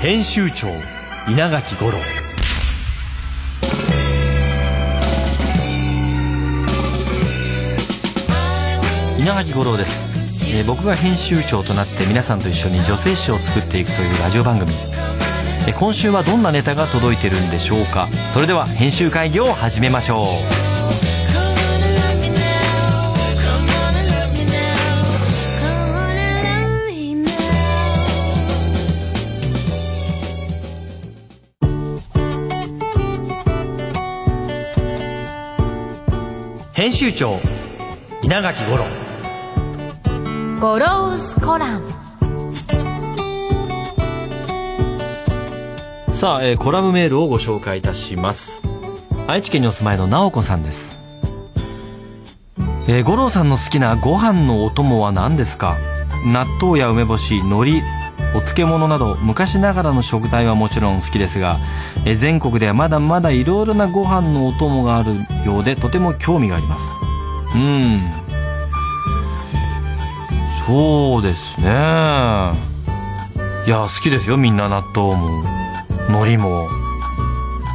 編集長稲垣五郎。稲垣五郎です、えー僕が編集長となって皆さんと一緒に女性誌を作っていくというラジオ番組。えー今週はどんなネタが届いてるんでしょうか。それでは編集会議を始めましょう。編集長稲垣五郎。ゴロウスコラム。さあ、えーコラムメールをご紹介いたします。愛知県にお住まいの直子さんです。えー五郎さんの好きなご飯のお供は何ですか？納豆や梅干し海苔お漬物など昔ながらの食材はもちろん好きですが、え全国ではまだまだいろいろなご飯のお供があるようでとても興味があります。うん。そうですね。いや好きですよみんな納豆も。海苔も。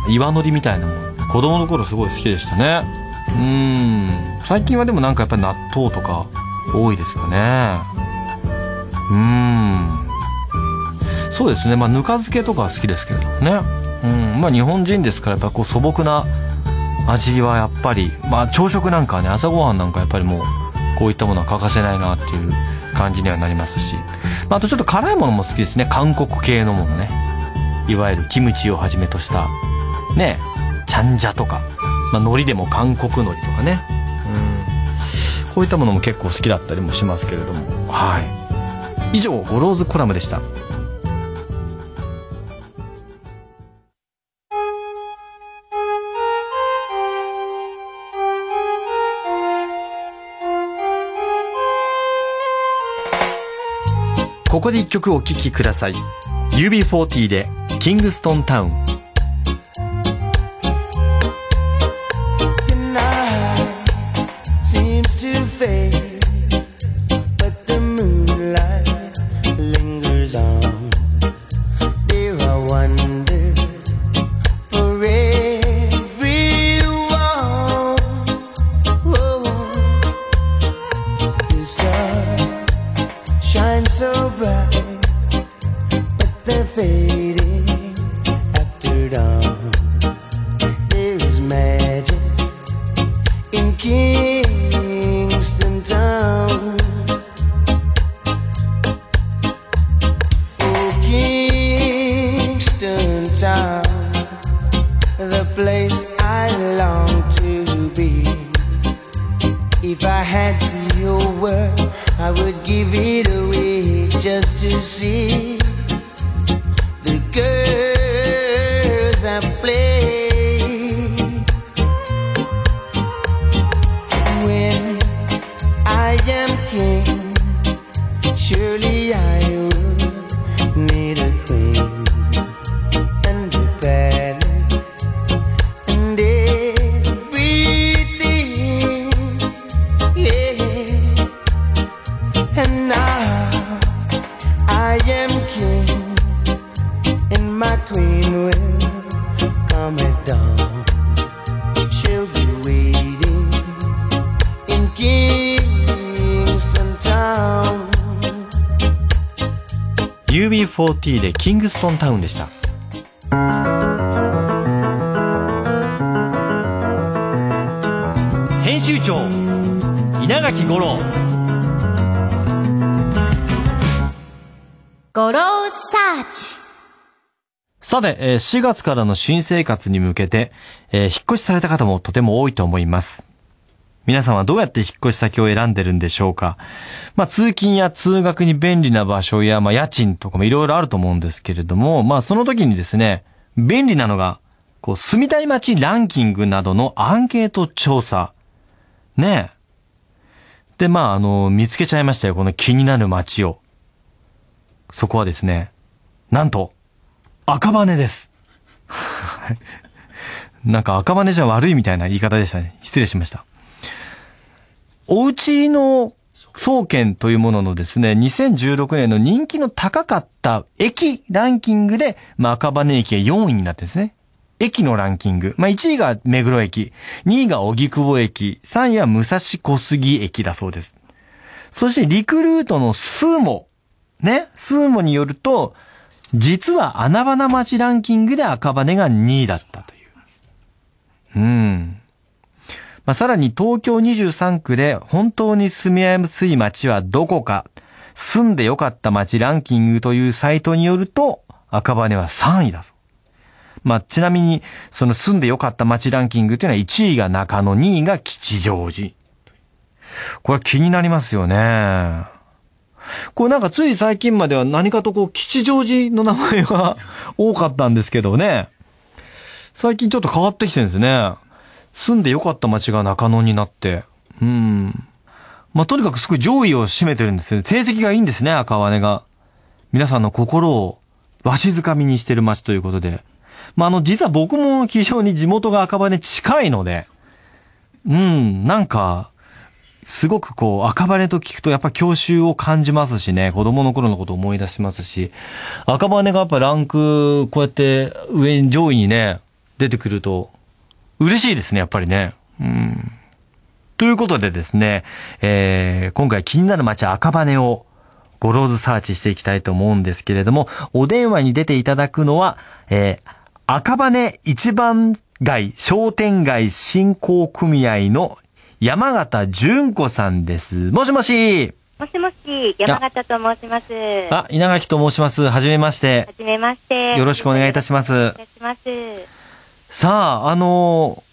岩海苔みたいなもん。子供の頃すごい好きでしたね。うん。最近はでもなんかやっぱり納豆とか多いですかね。うん。そうですね。まあぬか漬けとか好きですけれどもね。うん。まあ日本人ですからやっぱこう素朴な味はやっぱりまあ朝食なんかね朝ごはんなんかやっぱりもうこういったものは欠かせないなっていう感じにはなりますし、まあ、あとちょっと辛いものも好きですね。韓国系のものね。いわゆるキムチをはじめとしたねチャンジャとか、まあ、海苔でも韓国海苔とかね。うん。こういったものも結構好きだったりもしますけれども。はい。以上ゴローズコラムでした。ここで一曲お聴きください。UB40 でキングストンタウン Fading. UB40 でキングストンタウンでした。編集長稲垣吾郎。ゴロウサーチさて、えー4月からの新生活に向けて、えー引っ越しされた方もとても多いと思います。皆さんはどうやって引っ越し先を選んでるんでしょうか？まあ、通勤や通学に便利な場所や、まあ、家賃とかもいろいろあると思うんですけれども、まあ、その時にですね、便利なのが、こう、住みたい街ランキングなどのアンケート調査。ねえ。で、まあ、あの、見つけちゃいましたよ、この気になる街を。そこはですね、なんと、赤羽です。なんか赤羽じゃ悪いみたいな言い方でしたね。失礼しました。お家の総研というもののですね、2016年の人気の高かった駅ランキングで、まあ、赤羽駅が4位になってですね。駅のランキング。まあ、1位が目黒駅、2位が荻窪駅、3位は武蔵小杉駅だそうです。そしてリクルートのスーモ。ね。スーモによると、実は穴場な街ランキングで赤羽が2位だったという。うん。まあ、さらに東京23区で本当に住みやすい街はどこか、住んでよかった街ランキングというサイトによると、赤羽は3位だと。まあ、ちなみに、その住んでよかった街ランキングというのは1位が中野、2位が吉祥寺。これ気になりますよね。これなんかつい最近までは何かとこう吉祥寺の名前が多かったんですけどね。最近ちょっと変わってきてるんですね。住んでよかった街が中野になって。うん。まあ、とにかくすごい上位を占めてるんですよ。成績がいいんですね、赤羽が。皆さんの心をわしづかみにしてる街ということで。まあ、あの、実は僕も非常に地元が赤羽近いので、うん、なんか、すごくこう、赤羽と聞くとやっぱ郷愁を感じますしね、子供の頃のことを思い出しますし、赤羽がやっぱランク、こうやって上に上位にね、出てくると、嬉しいですね、やっぱりね。うん。ということでですね、えー、今回気になる街赤羽をゴローズサーチしていきたいと思うんですけれども、お電話に出ていただくのは、えー、赤羽一番街商店街振興組合の山形純子さんです。もしもしもしもし、山形と申します。はあ、稲垣と申します。はじめまして。じめまして。よろしくお願いいたしますお願いします。さあ、あのー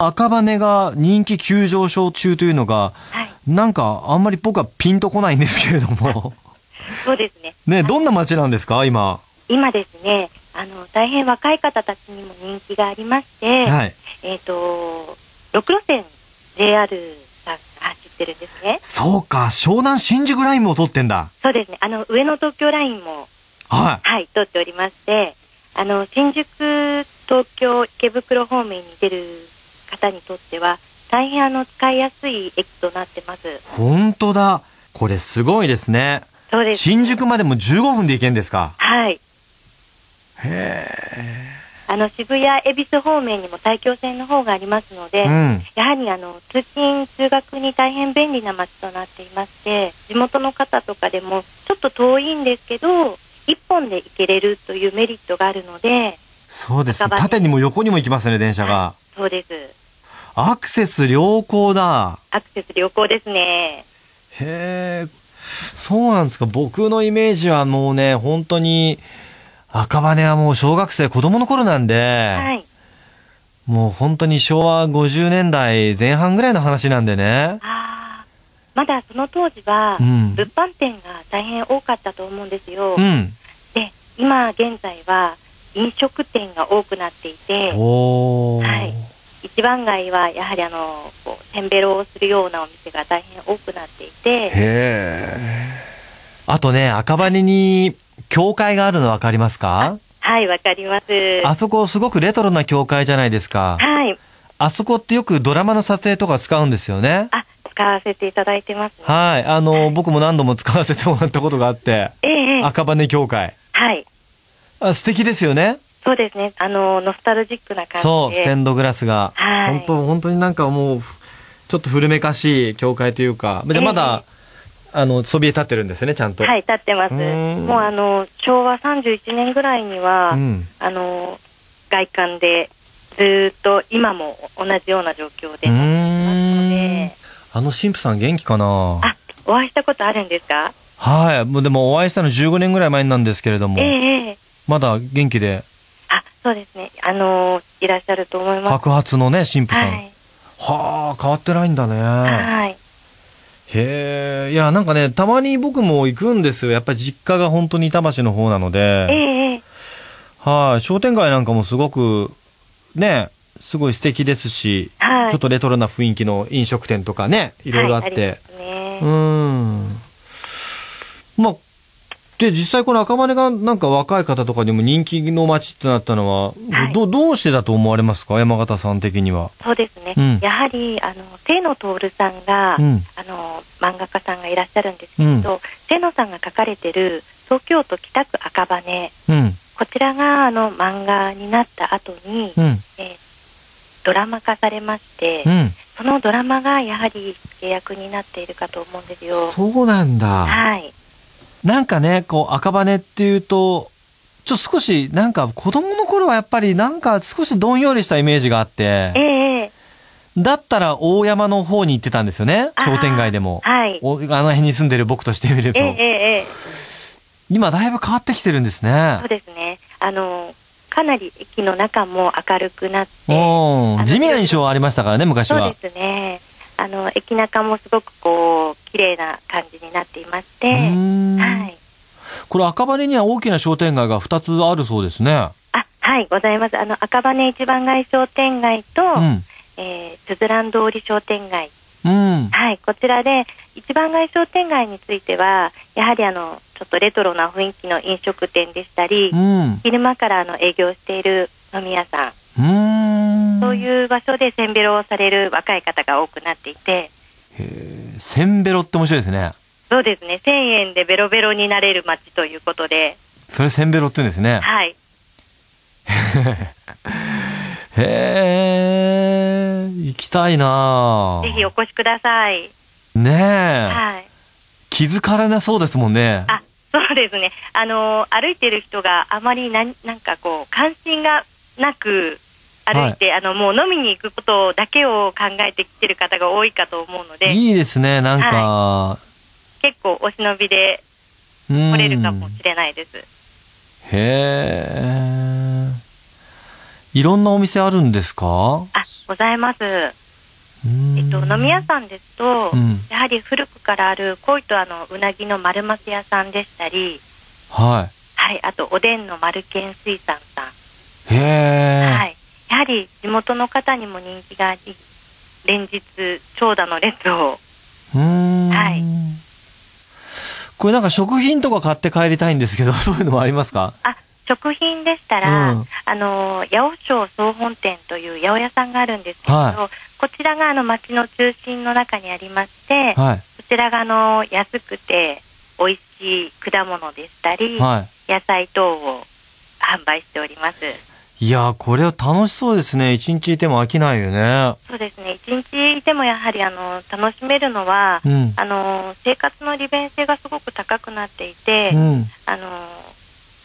赤羽が人気急上昇中というのが、はい。なんかあんまり僕はピンとこないんですけれども。そうですね。ね、どんな街なんですか今？今ですね、あの、大変若い方たちにも人気がありまして、はい。えっ、と、6路線 JR が走ってるんですね。そうか、湘南新宿ラインも通ってんだ。そうですね。あの、上野東京ラインも、ははい、通っておりまして、あの、新宿、東京、池袋方面に出る方にとっては、大変あの、使いやすい駅となってます。い。ほんとだ。これすごいですね。そうです、新宿までも15分で行けんですか？はい。へあの渋谷、恵比寿方面にも大京線の方がありますので、え。うん。やはりあの通勤・通学に大変便利な街となっていまして、地元の方とかでもちょっと遠いんですけど、一本で行けれるというメリットがあるので、そうです。縦にも横にも行きますね、電車が。そうです。アクセス良好だ。アクセス良好ですね。へえ、そうなんですか。僕のイメージはもうね、本当に、赤羽はもう小学生、子供の頃なんで、はい。もう本当に昭和50年代前半ぐらいの話なんでね。まだその当時は、うん。物販店が大変多かったと思うんですよ。うん。で、今現在は飲食店が多くなっていて。はい一番街はやはりあのこうせんべろをするようなお店が大変多くなっていて。あとね、赤羽に教会があるの分かりますか？はい、わかります。あそこすごくレトロな教会じゃないですか。はい、あそこってよくドラマの撮影とか使うんですよね？あ、使わせていただいてます、ね。はい。あの、僕も何度も使わせてもらったことがあって、ええええ赤羽教会。はい、あ素敵ですよね。そうですね。あのノスタルジックな感じで。そう、ステンドグラスが。はい本当本当になんかもう、ちょっと古めかしい教会というか、じゃあまだ、あの、そびえ立ってるんですよね、ちゃんと。はい、立ってます。もうあの昭和31年ぐらいには、うん。あの外観でずーっと今も同じような状況でうー立っていますのんで。。あの神父さん元気かな？あ、お会いしたことあるんですか？はい。もうでもお会いしたの15年ぐらい前なんですけれどもえ、えええまだ元気で、あ、そうですね。あのいらっしゃると思います。白髪のね、神父さん。はい。はあ、変わってないんだね。はい。へえ、いや、なんかね、たまに僕も行くんですよ。やっぱり実家が本当に板橋の方なのえで、えええはい、商店街なんかもすごく、ね、すごい素敵ですし、はい。ちょっとレトロな雰囲気の飲食店とかね、いろいろあっはい、て、ありますねうーん。まあ、で、実際この赤羽がなんか若い方とかにも人気の街ってなったのは、はいど、どうしてだと思われますか？山形さん的には。そうですね、うんやはりあの清野徹さんが、うんあの漫画家さんがいらっしゃるんですけれど、清野さんが書かれてる東京都北区赤羽うん。こちらがあの漫画になった後に、うん。えードラマ化されまして、うん。そのドラマがやはり契約になっているかと思うんですよ。そうなんだ。はい、なんかね、こう、赤羽っていうと、ちょっと少し、なんか子供の頃はやっぱりなんか少しどんよりしたイメージがあってえ、ええだったら大山の方に行ってたんですよね。商店街でも。はい、おあの辺に住んでる僕としてみるとえ。え今だいぶ変わってきてるんですねそう。ですね。あのかなり駅の中も明るくなって、地味な印象はありましたからね、昔は。そうですね。あの駅中もすごくこう綺麗な感じになっていまして、はい。これ赤羽には大きな商店街が2つあるそうですね。あ、はい、ございます。あの赤羽一番街商店街と、うん。えー、すずらん通り商店街、うん。はい、こちらで一番街商店街については、やはりあのちょっとレトロな雰囲気の飲食店でしたり、うん。昼間からあの営業している飲み屋さん。そういう場所でせんべろをされる若い方が多くなっていて、せんべろって面白いですね。そうですね、1000円でベロベロになれる街ということで、それせんべろって言うんですね。はい、へえ、行きたいなぜひお越しください。ねえ、はい。気づかれなそうですもんね。あ、そうですね。あのー歩いてる人があまりなんなんかこう関心がなく歩いて、あのもう飲みに行くことだけを考えてきてる方が多いかと思うので、いいですね、なんか、結構お忍びでうん来れるかもしれないです。へえ。いろんなお店あるんですか？あ、ございます。ええっと飲み屋さんですと、うんやはり古くからある鯉とあのうなぎの丸ます屋さんでしたり、ははい、あとおでんの丸健水産さん。い。へえ。はい、やはり地元の方にも人気があり、連日長蛇の列を。はいこれなんか食品とか買って帰りたいんですけど、そういうのもありますか？あ食品でしたら、うんあの八百町総本店という八百屋さんがあるんですけれど、はこちらがあの町の中心の中にありまして、こはい。ちらがあの安くて美味しい果物でしたり、は野菜等を販売しております。い。いやー、これは楽しそうですね。一日いても飽きないよね。そうですね。一日いてもやはりあの楽しめるのは、うん。あの生活の利便性がすごく高くなっていて、うん。あの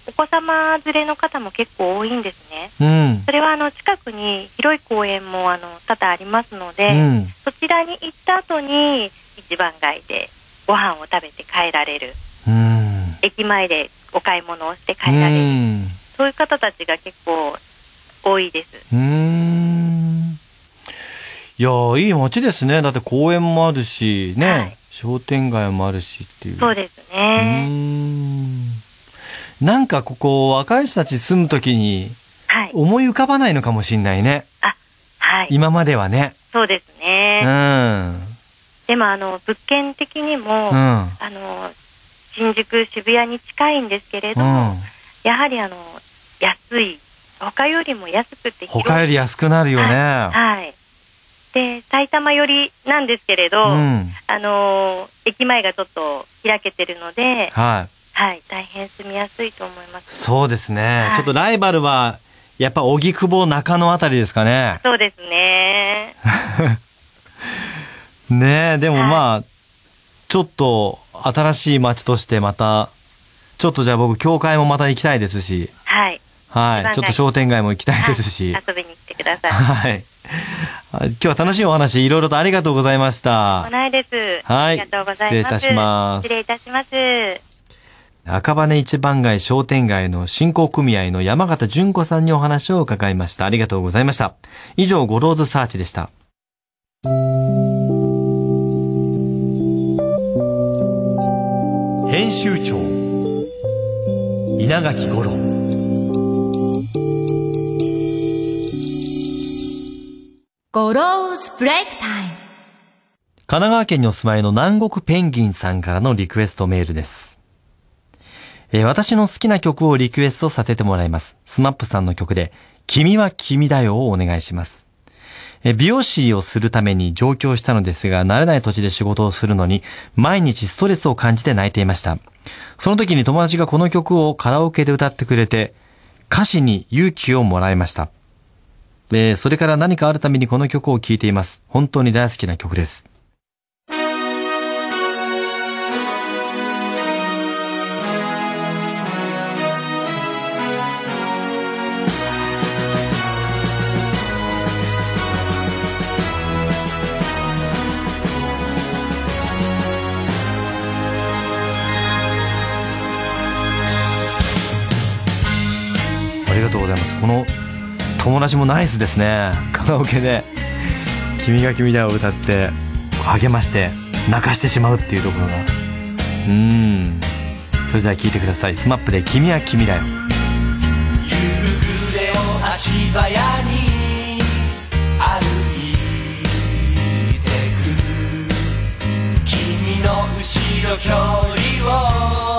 お子様連れの方も結構多いんですね。うん。それはあの近くに広い公園もあの多々ありますので、うん。そちらに行った後に一番街でご飯を食べて帰られる、うん。駅前でお買い物をしてう帰られる、ん。そういう方たちが結構多いです。うーん。いやー、いい街ですね。だって公園もあるし、ね。はい商店街もあるしっていう。そうですね。ん。なんかここ、若い人たち住むときにはい。思い浮かばないのかもしんないね。あ、はい。今まではね。そうですうね。ん。でもあの物件的にも、うん。あの新宿渋谷に近いんですけれど、うん。やはりあの安い他よりも安くて他より安くなるよね。はいで埼玉寄りなんですけれど、うん。あの駅前がちょっと開けてるので、はい。はい、大変住みやすいと思いますそうですね。はいちょっとライバルは、やっぱ、荻窪中野あたりですかね。そうですね ねえ、でもはいまあ、ちょっと、新しい街としてまた、ちょっとじゃあ僕、教会もまた行きたいですし、はいはい。ちょっと商店街も行きたいですし、はい遊びに来てください はい。あ今日は楽しいお話、いろいろとありがとうございました。同いです、はいありがとうございます失礼いたします失礼いたします赤羽一番街商店街の振興組合の山形純子さんにお話を伺いました。ありがとうございました。以上、ゴローズサーチでした。編集長稲垣吾郎ゴローズブレイクタイム神奈川県にお住まいの南国ペンギンさんからのリクエストメールです。えー私の好きな曲をリクエストさせてもらいます。 SMAPさんの曲で、君は君だよをお願いします。え美容師をするために上京したのですが、慣れない土地で仕事をするのに、毎日ストレスを感じて泣いていました。その時に友達がこの曲をカラオケで歌ってくれて、歌詞に勇気をもらいました。えーそれから何かあるためにこの曲を聴いています。本当に大好きな曲です。とうございます。この友達もナイスですね。カラオケで、君が君だよを歌って、励まして、泣かしてしまうっていうところが。うーん。それでは聴いてください。スマップで君は君だよ。夕暮れを足早に歩いてく君の後ろ距離を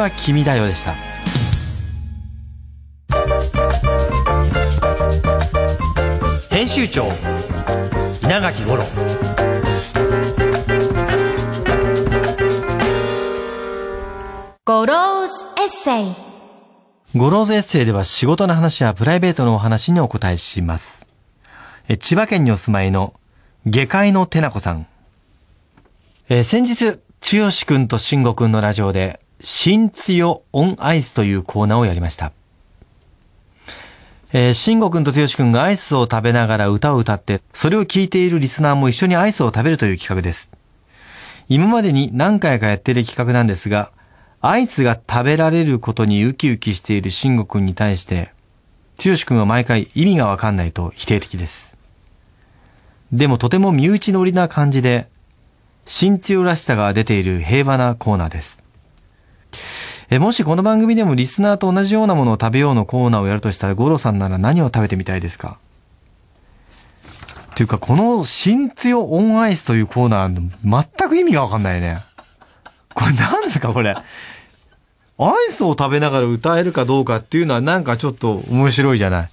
は君だよ」でした。編集長稲垣吾郎。ゴローズエッセイ。ゴローズエッセイでは仕事の話やプライベートのお話にお答えします。千葉県にお住まいの下界のてなこさん。えー、先日、くんとしんごくんのラジオで、新つよオンアイスというコーナーをやりました。えー、しんごくんとつよしくんがアイスを食べながら歌を歌って、それを聞いているリスナーも一緒にアイスを食べるという企画です。今までに何回かやっている企画なんですが、アイスが食べられることにウキウキしている慎吾くんに対して、剛くんは毎回意味がわかんないと否定的です。でもとても身内乗りな感じで、新強らしさが出ている平和なコーナーです。え、もしこの番組でもリスナーと同じようなものを食べようのコーナーをやるとしたら、ゴロさんなら何を食べてみたいですか？っていうか、この新強オンアイスというコーナー、全く意味がわかんないね。これ何ですかこれ？アイスを食べながら歌えるかどうかっていうのはなんかちょっと面白いじゃない？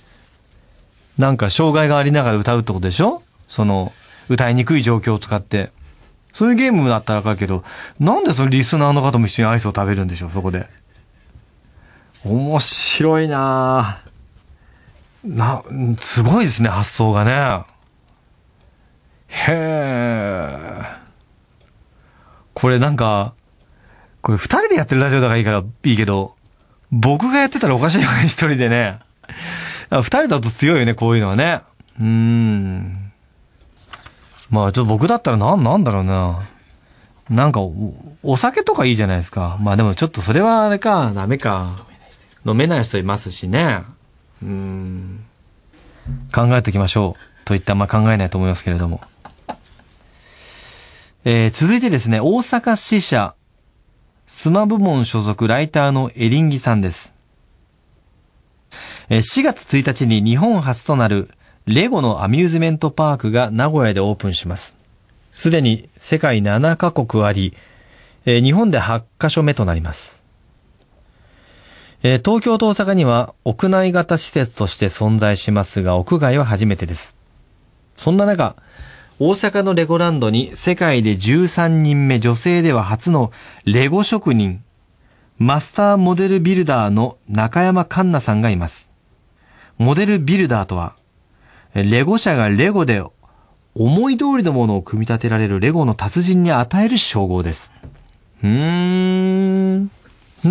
なんか障害がありながら歌うってことでしょ？その、歌いにくい状況を使って。そういうゲームだったらわかるけど、なんでそのリスナーの方も一緒にアイスを食べるんでしょうそこで？面白いなぁな、すごいですね、発想がね。へえ。これなんか、これ二人でやってるラジオだからいいからいいけど、僕がやってたらおかしいよね、一人でね。二人だと強いよね、こういうのはね。うーん。まあ、ちょっと僕だったらなん、なんだろうな。なんかお、お酒とかいいじゃないですか。まあでもちょっとそれはあれか、ダメか。飲めない人いますしね。うん。考えておきましょう。といったまあ考えないと思いますけれども。えー続いてですね、大阪支社、スマ部門所属ライターのエリンギさんです。えー4月1日に日本初となるレゴのアミューズメントパークが名古屋でオープンします。すでに世界7カ国あり、えー日本で8カ所目となります。えー東京と大阪には屋内型施設として存在しますが、屋外は初めてです。そんな中、大阪のレゴランドに世界で13人目女性では初のレゴ職人、マスターモデルビルダーの中山環奈さんがいます。モデルビルダーとは、レゴ社がレゴで思い通りのものを組み立てられるレゴの達人に与える称号です。うーん。ね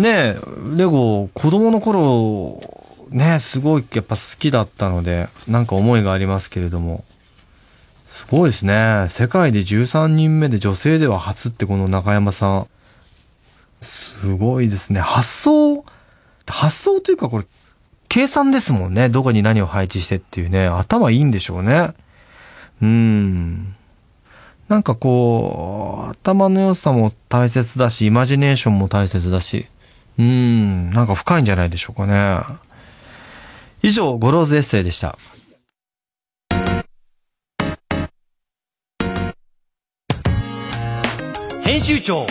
え、レゴ、子供の頃、ね、すごいやっぱ好きだったので、なんか思いがありますけれども、すごいですね。世界で13人目で女性では初ってこの中山さん。すごいですね。発想、発想というかこれ、計算ですもんね。どこに何を配置してっていうね。頭いいんでしょうね。うーん。なんかこう、頭の良さも大切だし、イマジネーションも大切だし、うーん、なんか深いんじゃないでしょうかね。以上、ゴローズエッセイでした。編集長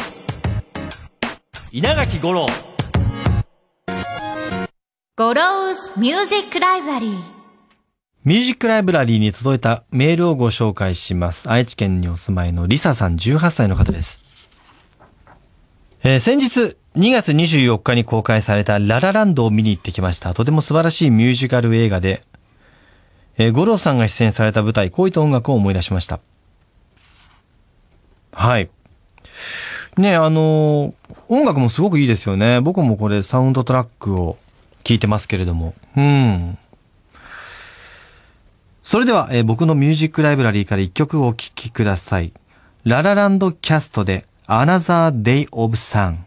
稲垣吾郎ゴローズミュージックライブラリーミュージックライブラリーに届いたメールをご紹介します。愛知県にお住まいのリサさん18歳の方です。えー先日、2月24日に公開されたラ・ラ・ランドを見に行ってきました。とても素晴らしいミュージカル映画で、えー、吾郎さんが出演された舞台、恋と音楽を思い出しました。はい。ね、あのー音楽もすごくいいですよね。僕もこれサウンドトラックを聞いてますけれども。うん。それでは、えー僕のミュージックライブラリーから一曲をお聴きください。ララランドキャストで Another Day of Sun。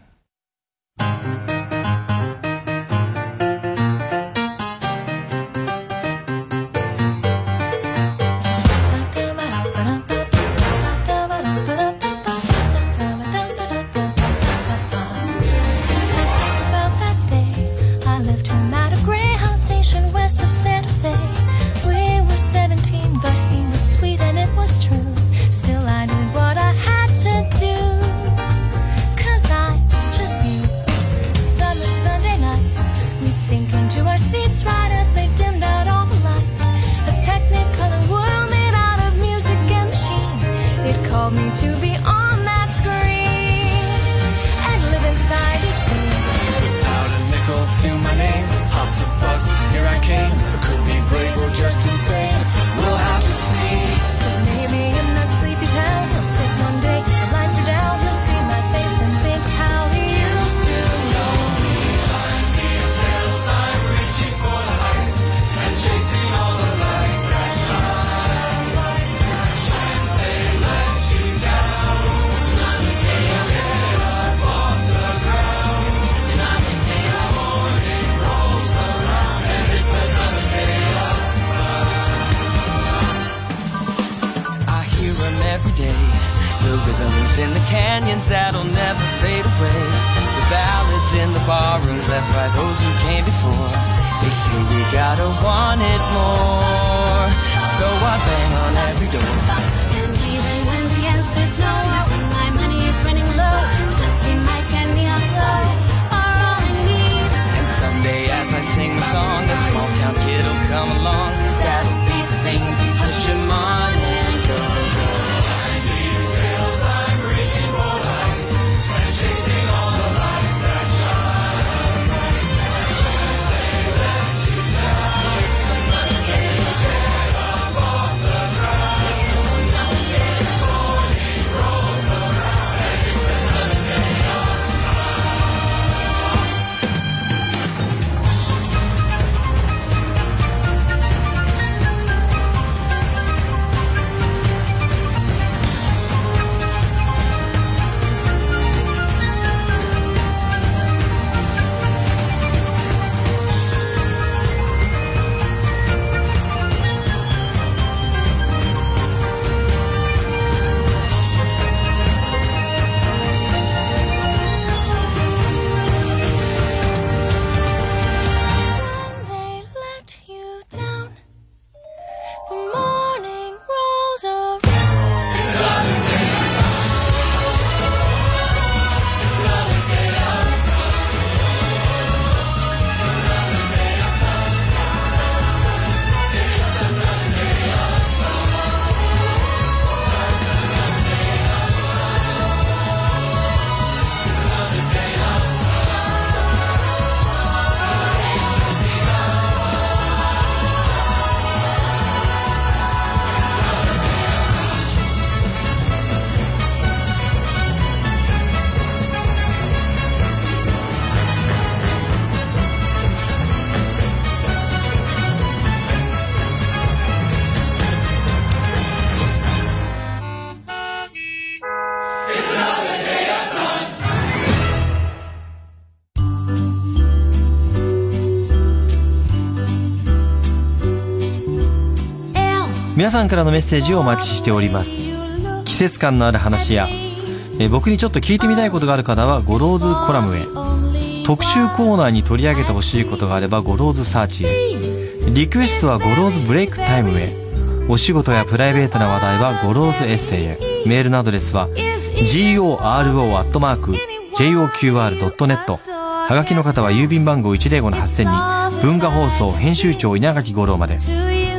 皆さんからのメッセージをお待ちしております。季節感のある話やえ僕にちょっと聞いてみたいことがある方はゴローズコラムへ。特集コーナーに取り上げてほしいことがあればゴローズサーチへ。リクエストはゴローズブレイクタイムへ。お仕事やプライベートな話題はゴローズエッセイへ。メールのアドレスは goro@joqr.net はがきの方は郵便番号105-8000に文化放送編集長稲垣吾郎まで。